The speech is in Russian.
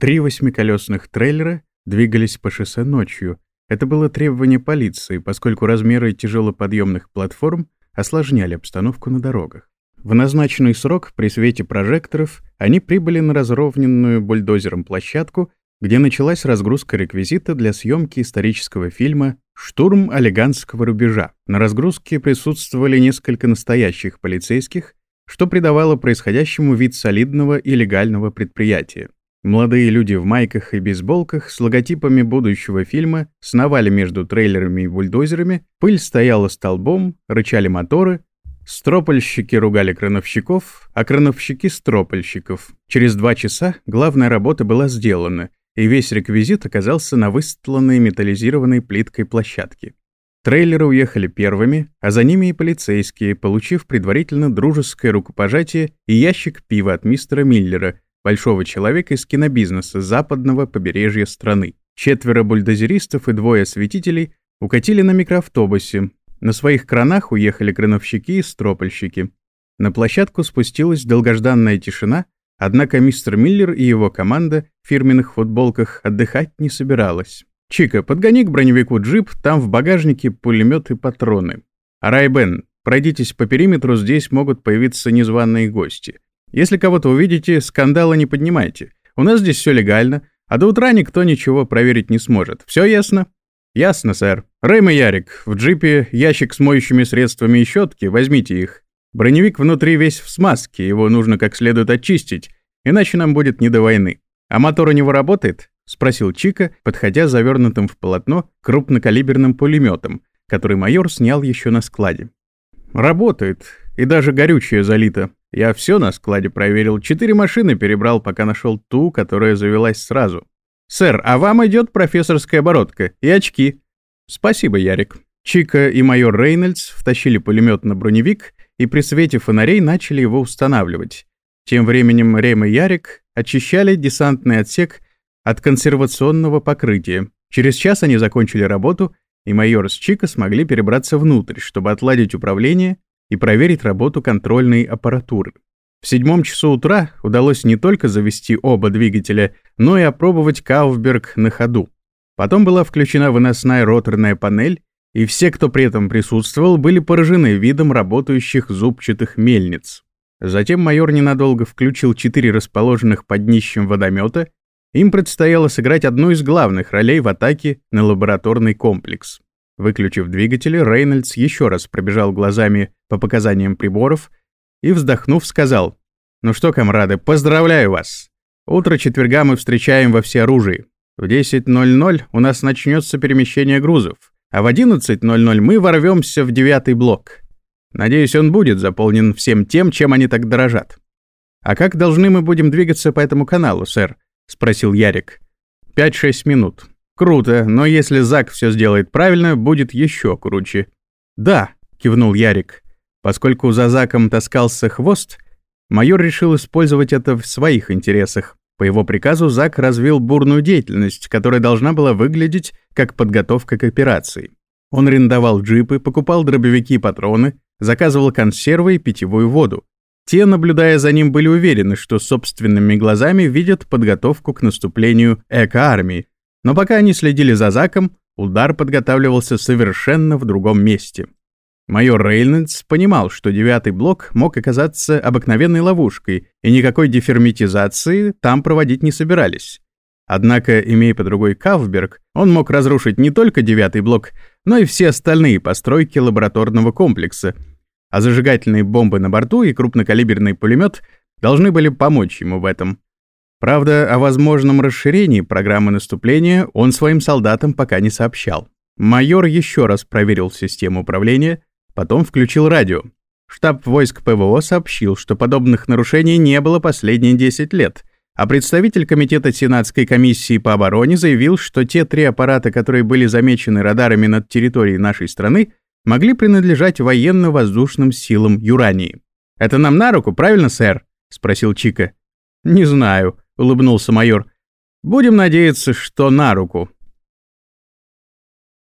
Три восьмиколесных трейлера двигались по шоссе ночью. Это было требование полиции, поскольку размеры тяжелоподъемных платформ осложняли обстановку на дорогах. В назначенный срок при свете прожекторов они прибыли на разровненную бульдозером площадку, где началась разгрузка реквизита для съемки исторического фильма «Штурм Олеганского рубежа». На разгрузке присутствовали несколько настоящих полицейских, что придавало происходящему вид солидного и легального предприятия. Молодые люди в майках и бейсболках с логотипами будущего фильма сновали между трейлерами и бульдозерами, пыль стояла столбом, рычали моторы, стропольщики ругали крановщиков, а крановщики — стропольщиков. Через два часа главная работа была сделана, и весь реквизит оказался на выстланной металлизированной плиткой площадке. Трейлеры уехали первыми, а за ними и полицейские, получив предварительно дружеское рукопожатие и ящик пива от мистера Миллера — большого человека из кинобизнеса западного побережья страны. Четверо бульдозеристов и двое осветителей укатили на микроавтобусе. На своих кранах уехали крановщики и стропольщики. На площадку спустилась долгожданная тишина, однако мистер Миллер и его команда в фирменных футболках отдыхать не собиралась. «Чика, подгони к броневику джип, там в багажнике пулемет и патроны. А Райбен, пройдитесь по периметру, здесь могут появиться незваные гости. Если кого-то увидите, скандала не поднимайте. У нас здесь все легально, а до утра никто ничего проверить не сможет. Все ясно? Ясно, сэр. Рэм и Ярик, в джипе ящик с моющими средствами и щетки, возьмите их. Броневик внутри весь в смазке, его нужно как следует очистить, иначе нам будет не до войны. А мотор у него работает? Спросил Чика, подходя завернутым в полотно крупнокалиберным пулеметом, который майор снял еще на складе. Работает, и даже горючее залито. Я все на складе проверил, четыре машины перебрал, пока нашел ту, которая завелась сразу. «Сэр, а вам идет профессорская оборотка и очки». «Спасибо, Ярик». Чика и майор Рейнольдс втащили пулемет на броневик и при свете фонарей начали его устанавливать. Тем временем Рем и Ярик очищали десантный отсек от консервационного покрытия. Через час они закончили работу, и майор с Чика смогли перебраться внутрь, чтобы отладить управление и проверить работу контрольной аппаратуры. В седьмом часу утра удалось не только завести оба двигателя, но и опробовать Кауфберг на ходу. Потом была включена выносная роторная панель, и все, кто при этом присутствовал, были поражены видом работающих зубчатых мельниц. Затем майор ненадолго включил четыре расположенных под днищем водомета. Им предстояло сыграть одну из главных ролей в атаке на лабораторный комплекс. Выключив двигатели, Рейнольдс еще раз пробежал глазами по показаниям приборов и, вздохнув, сказал, «Ну что, комрады, поздравляю вас! Утро четверга мы встречаем во всеоружии. В 10.00 у нас начнется перемещение грузов, а в 11.00 мы ворвемся в девятый блок. Надеюсь, он будет заполнен всем тем, чем они так дорожат». «А как должны мы будем двигаться по этому каналу, сэр?» — спросил Ярик. «Пять-шесть минут. Круто, но если Зак все сделает правильно, будет еще круче. Да, кивнул Ярик. Поскольку за Заком таскался хвост, майор решил использовать это в своих интересах. По его приказу Зак развил бурную деятельность, которая должна была выглядеть как подготовка к операции. Он арендовал джипы, покупал дробовики и патроны, заказывал консервы и питьевую воду. Те, наблюдая за ним, были уверены, что собственными глазами видят подготовку к наступлению эко-армии, но пока они следили за Заком, удар подготавливался совершенно в другом месте. Майор Рейнольдс понимал, что девятый блок мог оказаться обыкновенной ловушкой, и никакой деферметизации там проводить не собирались. Однако, имея под другой Кавберг, он мог разрушить не только девятый блок, но и все остальные постройки лабораторного комплекса, а зажигательные бомбы на борту и крупнокалиберный пулемет должны были помочь ему в этом. Правда, о возможном расширении программы наступления он своим солдатам пока не сообщал. Майор еще раз проверил систему управления, потом включил радио. Штаб войск ПВО сообщил, что подобных нарушений не было последние 10 лет, а представитель Комитета Сенатской комиссии по обороне заявил, что те три аппарата, которые были замечены радарами над территорией нашей страны, могли принадлежать военно-воздушным силам Юрании. «Это нам на руку, правильно, сэр?» — спросил Чика. «Не знаю», улыбнулся майор. Будем надеяться, что на руку.